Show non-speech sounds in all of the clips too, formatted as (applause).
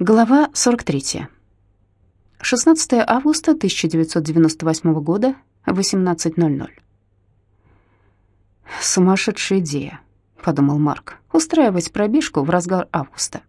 Глава 43. 16 августа 1998 года, 18.00. «Сумасшедшая идея», — подумал Марк, — «устраивать пробежку в разгар августа».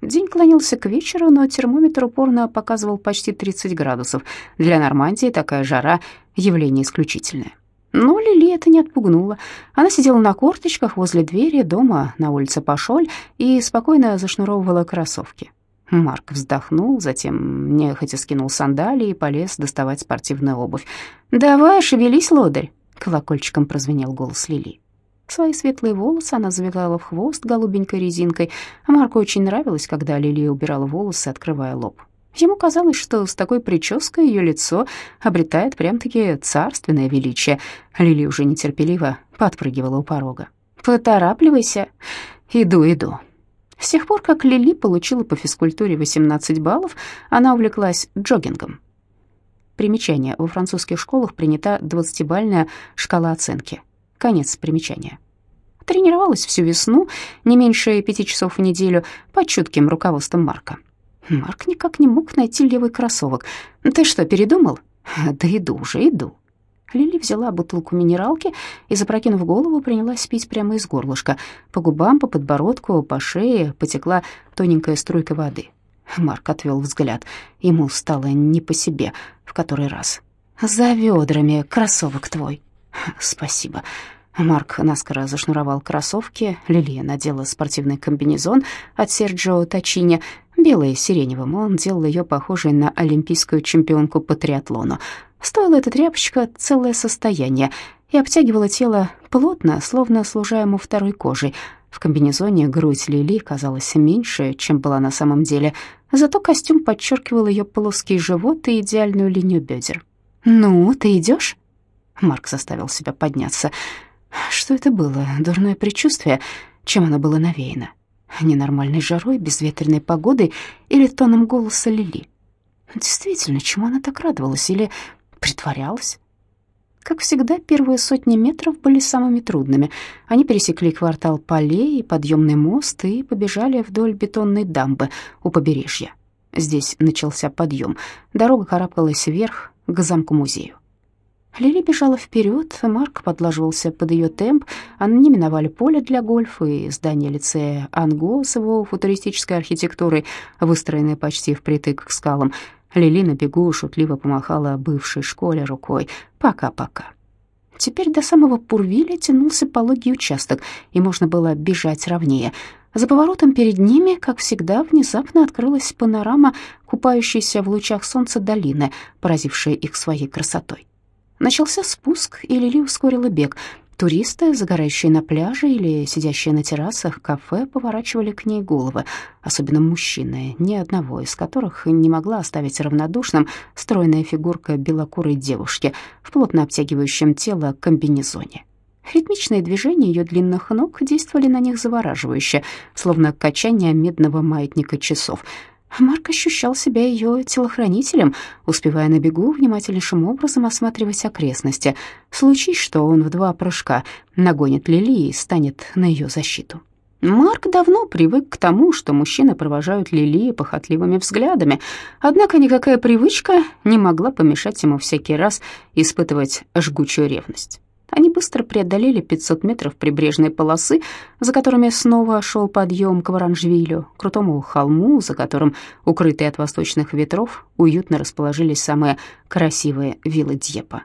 День клонился к вечеру, но термометр упорно показывал почти 30 градусов. Для Нормандии такая жара — явление исключительное. Но Лили это не отпугнуло. Она сидела на корточках возле двери дома на улице Пашоль и спокойно зашнуровывала кроссовки. Марк вздохнул, затем нехотя скинул сандалии и полез доставать спортивную обувь. «Давай, шевелись, лодырь!» — колокольчиком прозвенел голос Лили. Свои светлые волосы она завязала в хвост голубенькой резинкой, а Марку очень нравилось, когда Лили убирала волосы, открывая лоб. Ему казалось, что с такой прической ее лицо обретает прям-таки царственное величие. Лили уже нетерпеливо подпрыгивала у порога. «Поторапливайся!» «Иду, иду!» С тех пор, как Лили получила по физкультуре 18 баллов, она увлеклась джогингом. Примечание. Во французских школах принята 20-бальная шкала оценки. Конец примечания. Тренировалась всю весну, не меньше пяти часов в неделю, под чутким руководством Марка. Марк никак не мог найти левый кроссовок. «Ты что, передумал?» «Да иду уже, иду». Лили взяла бутылку минералки и, запрокинув голову, принялась пить прямо из горлышка. По губам, по подбородку, по шее потекла тоненькая струйка воды. Марк отвел взгляд. Ему стало не по себе в который раз. «За ведрами, кроссовок твой». «Спасибо». Марк наскоро зашнуровал кроссовки, Лилия надела спортивный комбинезон от Серджио Точини, белый с сиреневым, он делал ее похожей на олимпийскую чемпионку по триатлону. Стоила эта тряпочка целое состояние и обтягивала тело плотно, словно служа ему второй кожей. В комбинезоне грудь Лили казалась меньше, чем была на самом деле, зато костюм подчеркивал ее плоский живот и идеальную линию бедер. «Ну, ты идешь? Марк заставил себя подняться. Что это было? Дурное предчувствие? Чем оно было навеяно? Ненормальной жарой, безветренной погодой или тоном голоса Лили? Действительно, чему она так радовалась? Или притворялась. Как всегда, первые сотни метров были самыми трудными. Они пересекли квартал полей и подъемный мост и побежали вдоль бетонной дамбы у побережья. Здесь начался подъем. Дорога карабкалась вверх к замку-музею. Лили бежала вперед, Марк подлаживался под ее темп. Они миновали поле для гольфа и здание лицея Анго с его футуристической архитектурой, выстроенной почти впритык к скалам. Лили на бегу шутливо помахала бывшей школе рукой. «Пока-пока». Теперь до самого Пурвиля тянулся пологий участок, и можно было бежать ровнее. За поворотом перед ними, как всегда, внезапно открылась панорама, купающаяся в лучах солнца долины, поразившая их своей красотой. Начался спуск, и Лили ускорила бег — Туристы, загорающие на пляже или сидящие на террасах кафе, поворачивали к ней головы, особенно мужчины, ни одного из которых не могла оставить равнодушным стройная фигурка белокурой девушки в плотно обтягивающем тело комбинезоне. Ритмичные движения ее длинных ног действовали на них завораживающе, словно качание медного маятника часов — Марк ощущал себя ее телохранителем, успевая на бегу внимательнейшим образом осматривать окрестности. Случись, что он в два прыжка нагонит Лили и станет на ее защиту. Марк давно привык к тому, что мужчины провожают Лили похотливыми взглядами, однако никакая привычка не могла помешать ему всякий раз испытывать жгучую ревность. Они быстро преодолели 500 метров прибрежной полосы, за которыми снова шел подъем к Воронжвилю, крутому холму, за которым, укрытые от восточных ветров, уютно расположились самые красивые виллы Дьепа.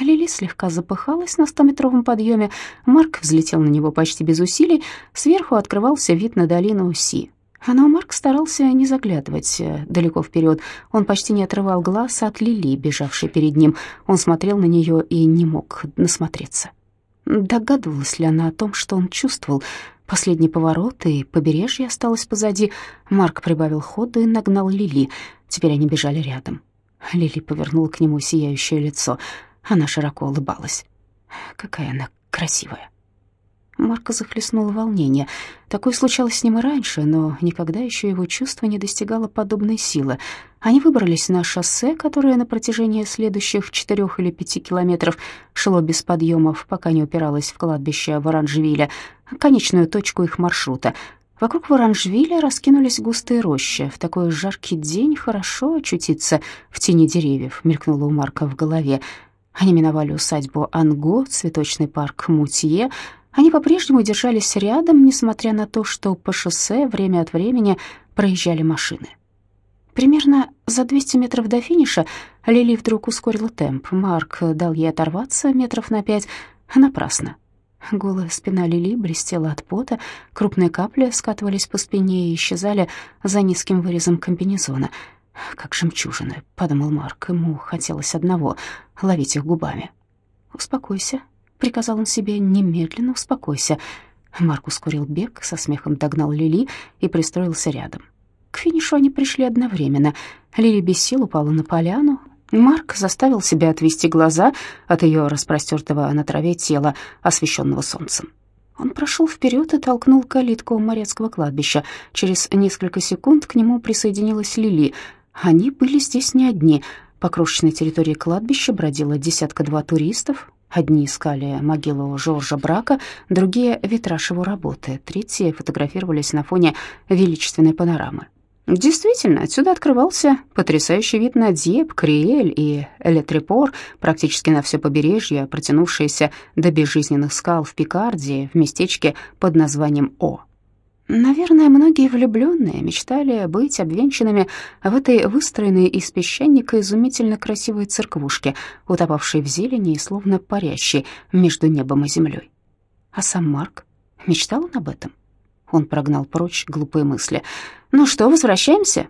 Лили слегка запыхалась на стометровом подъеме. Марк взлетел на него почти без усилий. Сверху открывался вид на долину Си, но Марк старался не заглядывать э, далеко вперед. Он почти не отрывал глаз от Лили, бежавшей перед ним. Он смотрел на нее и не мог насмотреться. Догадывалась ли она о том, что он чувствовал? Последний поворот, и побережье осталось позади. Марк прибавил ходу и нагнал Лили. Теперь они бежали рядом. Лили повернула к нему сияющее лицо. Она широко улыбалась. Какая она красивая. Марка захлестнуло волнение. Такое случалось с ним и раньше, но никогда еще его чувство не достигало подобной силы. Они выбрались на шоссе, которое на протяжении следующих четырех или пяти километров шло без подъемов, пока не упиралось в кладбище Воранжевиля, конечную точку их маршрута. Вокруг Воранжвиля раскинулись густые рощи. В такой жаркий день хорошо очутиться в тени деревьев, мелькнуло у Марка в голове. Они миновали усадьбу Анго, цветочный парк Мутье. Они по-прежнему держались рядом, несмотря на то, что по шоссе время от времени проезжали машины. Примерно за 200 метров до финиша Лили вдруг ускорила темп. Марк дал ей оторваться метров на пять. Напрасно. Голая спина Лили блестела от пота, крупные капли скатывались по спине и исчезали за низким вырезом комбинезона. «Как жемчужины», — подумал Марк, ему хотелось одного — ловить их губами. «Успокойся», — приказал он себе, — «немедленно успокойся». Марк ускорил бег, со смехом догнал Лили и пристроился рядом. К финишу они пришли одновременно. Лили без сил упала на поляну, Марк заставил себя отвести глаза от ее распростертого на траве тела, освещенного солнцем. Он прошел вперед и толкнул калитку Морецкого кладбища. Через несколько секунд к нему присоединилась Лили. Они были здесь не одни. По крошечной территории кладбища бродило десятка-два туристов. Одни искали могилу Жоржа Брака, другие — витраж его работы, третьи фотографировались на фоне величественной панорамы. Действительно, отсюда открывался потрясающий вид на Дьеп, Криэль и Элетрепор, практически на все побережье, протянувшееся до безжизненных скал в Пикардии, в местечке под названием О. Наверное, многие влюбленные мечтали быть обвенчанными в этой выстроенной из песчаника изумительно красивой церквушке, утопавшей в зелени и словно парящей между небом и землей. А сам Марк мечтал он об этом? Он прогнал прочь глупые мысли. «Ну что, возвращаемся?»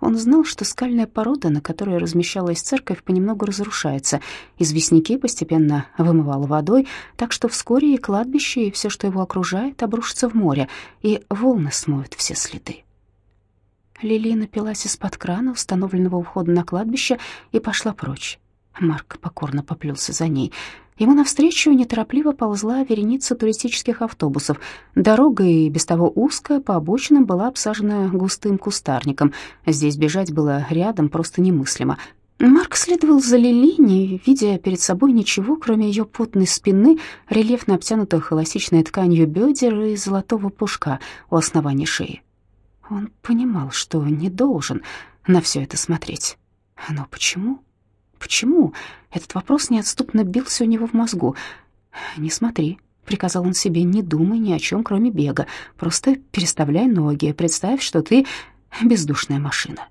Он знал, что скальная порода, на которой размещалась церковь, понемногу разрушается. Известняки постепенно вымывало водой, так что вскоре и кладбище, и все, что его окружает, обрушится в море, и волны смоют все следы. Лили напилась из-под крана, установленного у входа на кладбище, и пошла прочь. Марк покорно поплелся за ней. Ему навстречу неторопливо ползла вереница туристических автобусов. Дорога и без того узкая, по обочинам была обсажена густым кустарником. Здесь бежать было рядом просто немыслимо. Марк следовал за Лили, не видя перед собой ничего, кроме ее потной спины, рельефно обтянутых эластичной тканью бедер и золотого пушка у основания шеи. Он понимал, что не должен на все это смотреть. Но почему? Почему? Этот вопрос неотступно бился у него в мозгу. «Не смотри», — приказал он себе, — «не думай ни о чем, кроме бега. Просто переставляй ноги, представь, что ты бездушная машина».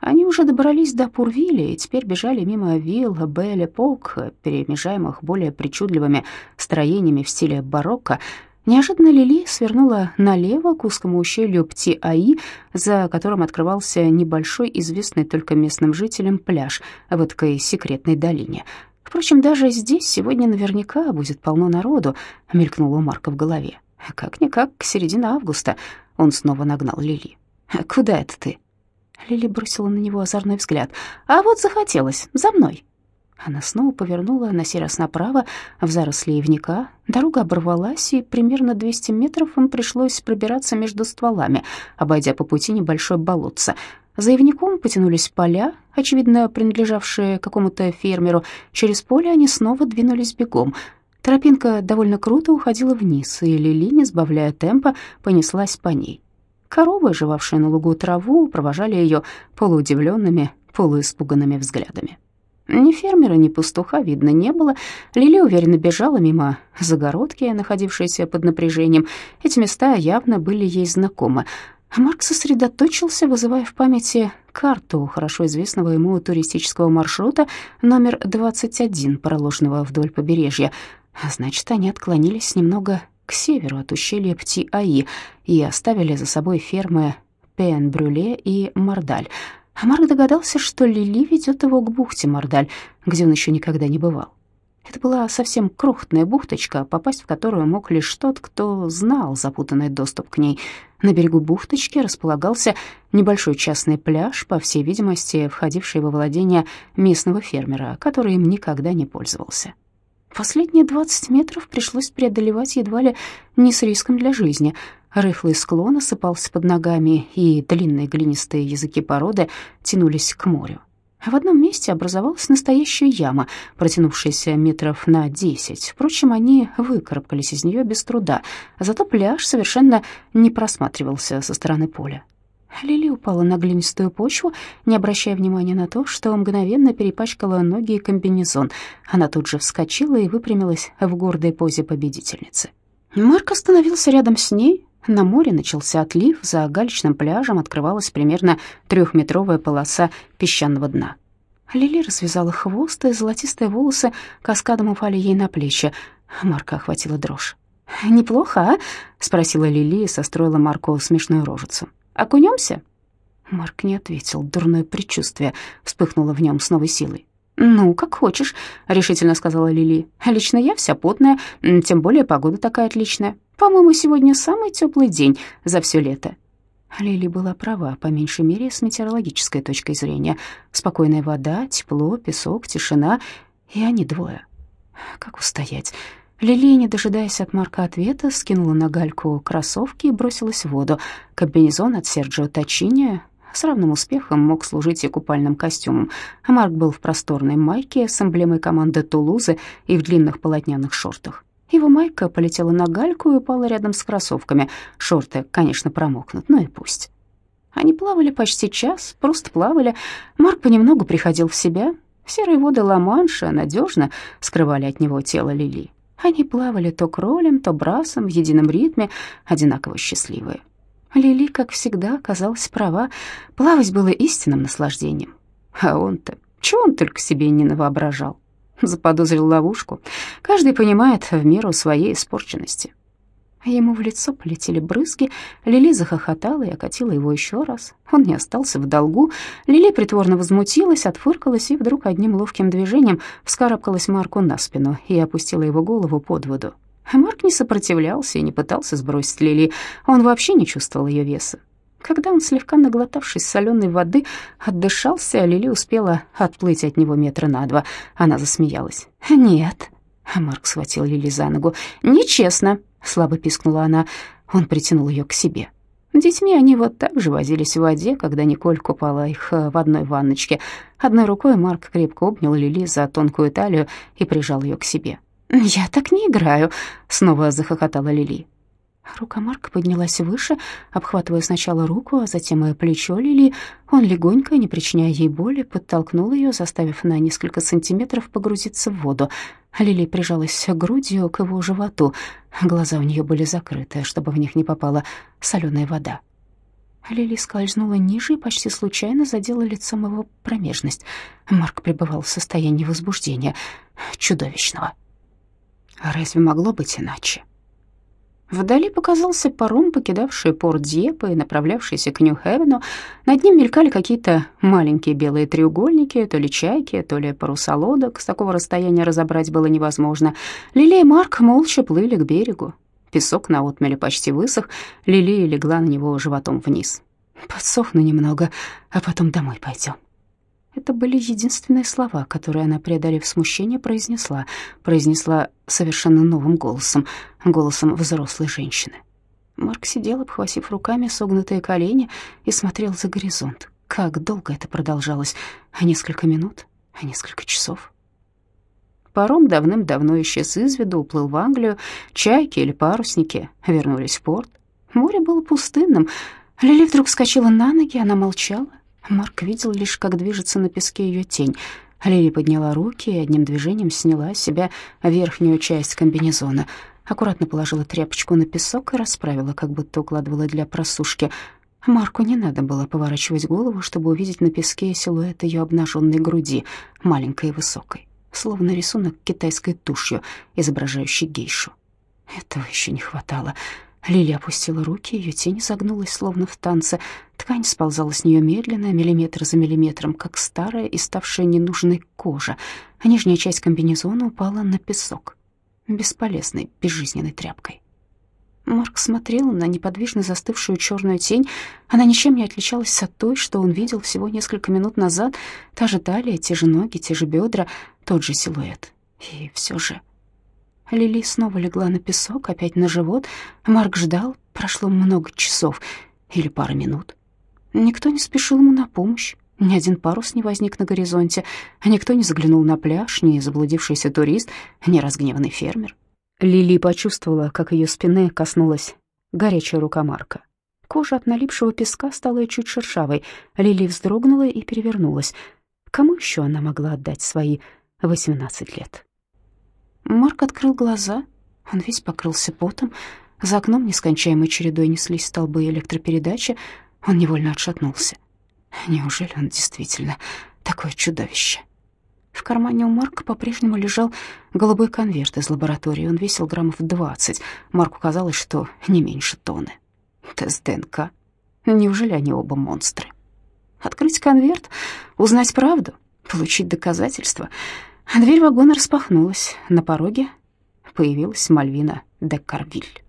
Они уже добрались до Пурвиля и теперь бежали мимо вилл Белли-Пок, перемежаемых более причудливыми строениями в стиле барокко, Неожиданно Лили свернула налево к узкому ущелью Пти-Аи, за которым открывался небольшой, известный только местным жителям пляж в этой секретной долине. Впрочем, даже здесь сегодня наверняка будет полно народу, мелькнуло у Марка в голове. Как-никак, к середине августа он снова нагнал Лили. «Куда это ты?» Лили бросила на него озорной взгляд. «А вот захотелось, за мной». Она снова повернула, на сей раз направо, в заросли ивника. Дорога оборвалась, и примерно 200 метров им пришлось пробираться между стволами, обойдя по пути небольшое болотце. За ивником потянулись поля, очевидно, принадлежавшие какому-то фермеру. Через поле они снова двинулись бегом. Тропинка довольно круто уходила вниз, и Лили, не сбавляя темпа, понеслась по ней. Коровы, жевавшие на лугу траву, провожали ее полуудивленными, полуиспуганными взглядами. Ни фермера, ни пастуха видно не было. Лили уверенно бежала мимо загородки, находившейся под напряжением. Эти места явно были ей знакомы. Марк сосредоточился, вызывая в памяти карту хорошо известного ему туристического маршрута номер 21, проложенного вдоль побережья. Значит, они отклонились немного к северу от ущелья Пти-Аи и оставили за собой фермы Пен-Брюле и Мордаль — а Марк догадался, что Лили ведет его к бухте Мордаль, где он еще никогда не бывал. Это была совсем крохотная бухточка, попасть в которую мог лишь тот, кто знал запутанный доступ к ней. На берегу бухточки располагался небольшой частный пляж, по всей видимости, входивший во владение местного фермера, который им никогда не пользовался. Последние 20 метров пришлось преодолевать едва ли не с риском для жизни — Рыхлый склон осыпался под ногами, и длинные глинистые языки породы тянулись к морю. В одном месте образовалась настоящая яма, протянувшаяся метров на десять. Впрочем, они выкарабкались из нее без труда, зато пляж совершенно не просматривался со стороны поля. Лили упала на глинистую почву, не обращая внимания на то, что мгновенно перепачкала ноги и комбинезон. Она тут же вскочила и выпрямилась в гордой позе победительницы. Марк остановился рядом с ней, на море начался отлив, за галечным пляжем открывалась примерно трехметровая полоса песчаного дна. Лили развязала хвост, и золотистые волосы каскадом упали ей на плечи. Марка охватила дрожь. «Неплохо, а?» — спросила Лили и состроила Марку смешную рожицу. «Окунемся?» Марк не ответил. Дурное предчувствие вспыхнуло в нем с новой силой. «Ну, как хочешь», — решительно сказала Лили. «Лично я вся потная, тем более погода такая отличная. По-моему, сегодня самый теплый день за все лето». Лили была права, по меньшей мере, с метеорологической точки зрения. Спокойная вода, тепло, песок, тишина, и они двое. Как устоять? Лили, не дожидаясь от Марка ответа, скинула на гальку кроссовки и бросилась в воду. Комбинезон от Серджио Точини с равным успехом мог служить и купальным костюмом. Марк был в просторной майке с эмблемой команды Тулузы и в длинных полотняных шортах. Его майка полетела на гальку и упала рядом с кроссовками. Шорты, конечно, промокнут, но и пусть. Они плавали почти час, просто плавали. Марк понемногу приходил в себя. Серые воды Ла-Манша надежно скрывали от него тело Лили. Они плавали то кролем, то брасом в едином ритме, одинаково счастливые. Лили, как всегда, оказалась права. Плавать было истинным наслаждением. А он-то, чего он только себе не навоображал? (laughs) заподозрил ловушку. Каждый понимает в меру своей испорченности. Ему в лицо полетели брызги, Лили захохотала и окатила его еще раз. Он не остался в долгу. Лили притворно возмутилась, отфыркалась и вдруг одним ловким движением вскарабкалась Марку на спину и опустила его голову под воду. Марк не сопротивлялся и не пытался сбросить Лили, он вообще не чувствовал ее веса. Когда он, слегка наглотавшись соленой воды, отдышался, Лили успела отплыть от него метра на два. Она засмеялась. «Нет». Марк схватил Лили за ногу. «Нечестно», — слабо пискнула она. Он притянул ее к себе. Детьми они вот так же возились в воде, когда Николь купала их э, в одной ванночке. Одной рукой Марк крепко обнял Лили за тонкую талию и прижал ее к себе. «Я так не играю», — снова захохотала Лили. Рука Марка поднялась выше, обхватывая сначала руку, а затем и плечо Лили. Он легонько, не причиняя ей боли, подтолкнул ее, заставив на несколько сантиметров погрузиться в воду. Лили прижалась грудью к его животу. Глаза у нее были закрыты, чтобы в них не попала соленая вода. Лили скользнула ниже и почти случайно задела лицом его промежность. Марк пребывал в состоянии возбуждения, чудовищного. Разве могло быть иначе? Вдали показался паром, покидавший порт Дьепа и направлявшийся к Нью-Хевену. Над ним мелькали какие-то маленькие белые треугольники, то ли чайки, то ли паруса лодок. С такого расстояния разобрать было невозможно. Лили и Марк молча плыли к берегу. Песок на отмеле почти высох, Лили легла на него животом вниз. «Подсохну немного, а потом домой пойдем». Это были единственные слова, которые она, преодолев смущение, произнесла. Произнесла совершенно новым голосом, голосом взрослой женщины. Марк сидел, обхватив руками согнутые колени, и смотрел за горизонт. Как долго это продолжалось? А несколько минут? А несколько часов? Паром давным-давно исчез из виду, уплыл в Англию. Чайки или парусники вернулись в порт. Море было пустынным. Лили вдруг вскочила на ноги, она молчала. Марк видел лишь, как движется на песке ее тень. Лили подняла руки и одним движением сняла с себя верхнюю часть комбинезона. Аккуратно положила тряпочку на песок и расправила, как будто укладывала для просушки. Марку не надо было поворачивать голову, чтобы увидеть на песке силуэт ее обнаженной груди, маленькой и высокой, словно рисунок китайской тушью, изображающий гейшу. Этого еще не хватало. Лили опустила руки, ее тень загнулась, словно в танце. Ткань сползала с нее медленно, миллиметр за миллиметром, как старая и ставшая ненужной кожа, а нижняя часть комбинезона упала на песок, бесполезной, безжизненной тряпкой. Марк смотрел на неподвижно застывшую черную тень. Она ничем не отличалась от той, что он видел всего несколько минут назад. Та же талия, те же ноги, те же бедра, тот же силуэт. И все же... Лили снова легла на песок, опять на живот. Марк ждал. Прошло много часов или пара минут. Никто не спешил ему на помощь. Ни один парус не возник на горизонте, никто не заглянул на пляж, ни заблудившийся турист, ни разгневанный фермер. Лили почувствовала, как ее спины коснулась горячая рука Марка. Кожа от налипшего песка стала чуть шершавой. Лили вздрогнула и перевернулась. Кому еще она могла отдать свои восемнадцать лет? Марк открыл глаза. Он весь покрылся потом. За окном нескончаемой чередой неслись столбы электропередачи. Он невольно отшатнулся. Неужели он действительно такое чудовище? В кармане у Марка по-прежнему лежал голубой конверт из лаборатории. Он весил граммов двадцать. Марку казалось, что не меньше тонны. Тест ДНК. Неужели они оба монстры? Открыть конверт, узнать правду, получить доказательства. Дверь вагона распахнулась. На пороге появилась Мальвина де Карвиль.